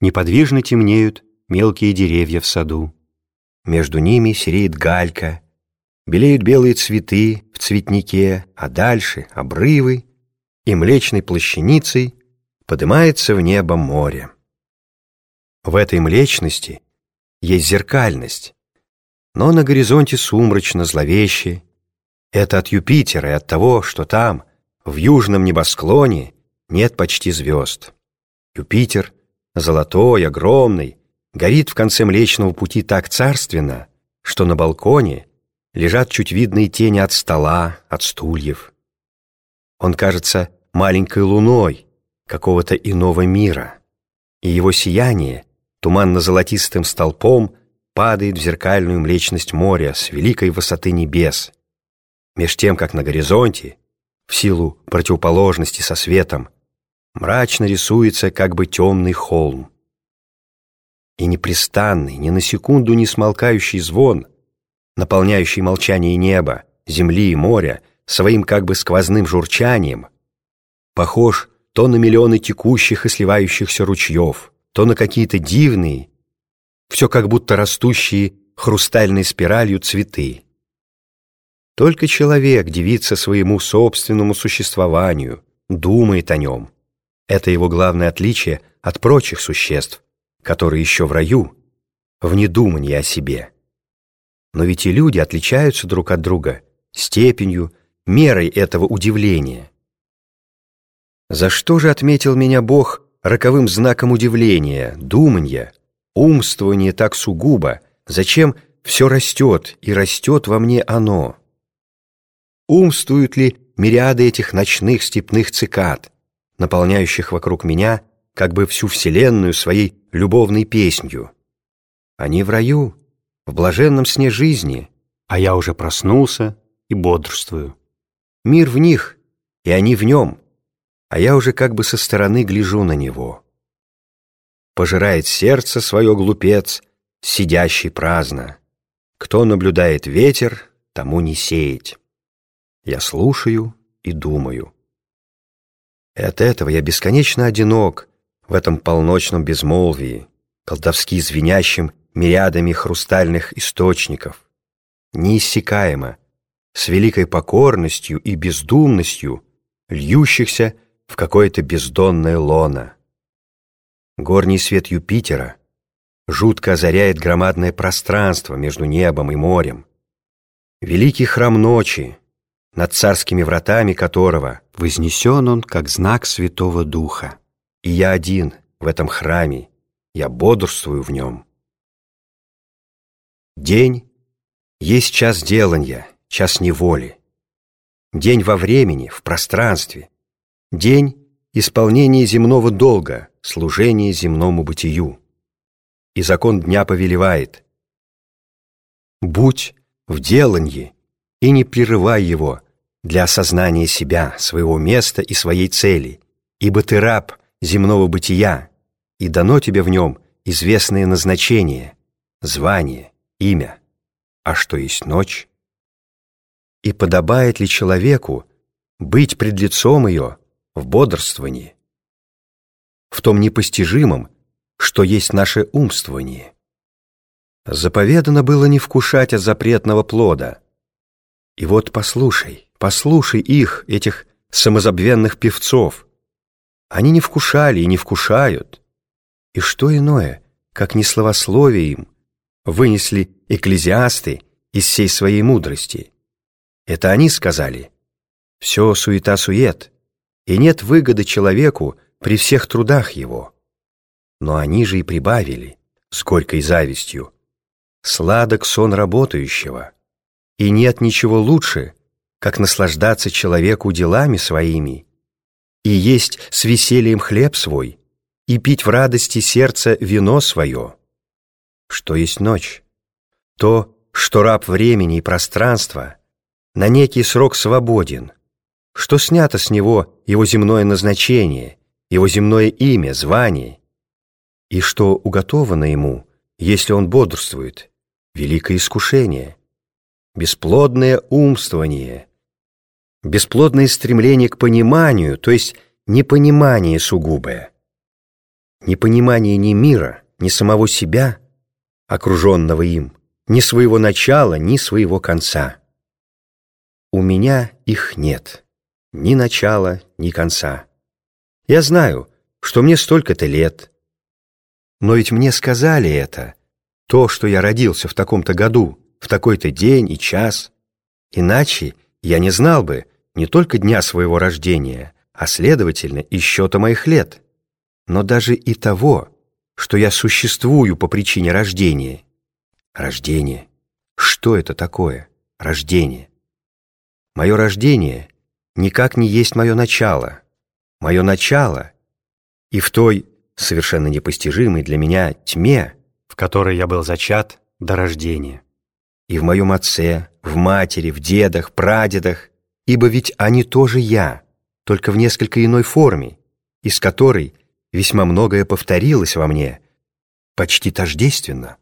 Неподвижно темнеют мелкие деревья в саду. Между ними сереет галька, белеют белые цветы в цветнике, а дальше обрывы, и млечной плащаницей поднимается в небо море. В этой млечности есть зеркальность, но на горизонте сумрачно, зловеще. Это от Юпитера и от того, что там, в южном небосклоне, нет почти звезд. Юпитер, золотой, огромный, горит в конце Млечного Пути так царственно, что на балконе лежат чуть видные тени от стола, от стульев. Он кажется маленькой луной какого-то иного мира, и его сияние туманно-золотистым столпом падает в зеркальную млечность моря с великой высоты небес, меж тем, как на горизонте, в силу противоположности со светом, мрачно рисуется как бы темный холм. И непрестанный, ни на секунду не смолкающий звон, наполняющий молчание неба, земли и моря своим как бы сквозным журчанием, похож то на миллионы текущих и сливающихся ручьев, то на какие-то дивные, все как будто растущие хрустальной спиралью цветы. Только человек дивится своему собственному существованию, думает о нем. Это его главное отличие от прочих существ, которые еще в раю, в недумании о себе. Но ведь и люди отличаются друг от друга степенью, мерой этого удивления. За что же отметил меня Бог роковым знаком удивления, думанья, умствования так сугубо, зачем все растет и растет во мне оно? Умствуют ли мириады этих ночных степных цикад, наполняющих вокруг меня как бы всю вселенную своей любовной песнью. Они в раю, в блаженном сне жизни, а я уже проснулся и бодрствую. Мир в них, и они в нем, а я уже как бы со стороны гляжу на него. Пожирает сердце свое глупец, сидящий праздно. Кто наблюдает ветер, тому не сеять. Я слушаю и думаю. И от этого я бесконечно одинок в этом полночном безмолвии, колдовски звенящим мириадами хрустальных источников, неиссякаемо, с великой покорностью и бездумностью, льющихся в какое-то бездонное лоно. Горний свет Юпитера жутко озаряет громадное пространство между небом и морем. Великий храм ночи, над царскими вратами которого вознесен он как знак Святого Духа. И я один в этом храме, я бодрствую в нем. День есть час деланья, час неволи. День во времени, в пространстве. День исполнения земного долга, служения земному бытию. И закон дня повелевает. Будь в деланье и не прерывай его, для осознания себя, своего места и своей цели, ибо ты раб земного бытия, и дано тебе в нем известное назначение, звание, имя, а что есть ночь. И подобает ли человеку быть пред лицом ее в бодрствовании, в том непостижимом, что есть наше умствование? Заповедано было не вкушать от запретного плода. И вот послушай, Послушай их, этих самозабвенных певцов. Они не вкушали и не вкушают. И что иное, как не словословие им, вынесли экклезиасты из всей своей мудрости. Это они сказали, все суета-сует, и нет выгоды человеку при всех трудах его. Но они же и прибавили, с горькой завистью, сладок сон работающего, и нет ничего лучше, как наслаждаться человеку делами своими, и есть с весельем хлеб свой, и пить в радости сердца вино свое. Что есть ночь? То, что раб времени и пространства на некий срок свободен, что снято с него его земное назначение, его земное имя, звание, и что уготовано ему, если он бодрствует, великое искушение — бесплодное умствование, бесплодное стремление к пониманию, то есть непонимание сугубое. непонимание ни мира, ни самого себя, окруженного им, ни своего начала, ни своего конца. У меня их нет, ни начала, ни конца. Я знаю, что мне столько-то лет. Но ведь мне сказали это, то, что я родился в таком-то году, в такой-то день и час. Иначе я не знал бы не только дня своего рождения, а, следовательно, и счета моих лет, но даже и того, что я существую по причине рождения. Рождение. Что это такое? Рождение. Мое рождение никак не есть мое начало. Мое начало и в той совершенно непостижимой для меня тьме, в которой я был зачат до рождения. И в моем отце, в матери, в дедах, прадедах, ибо ведь они тоже я, только в несколько иной форме, из которой весьма многое повторилось во мне, почти тождественно.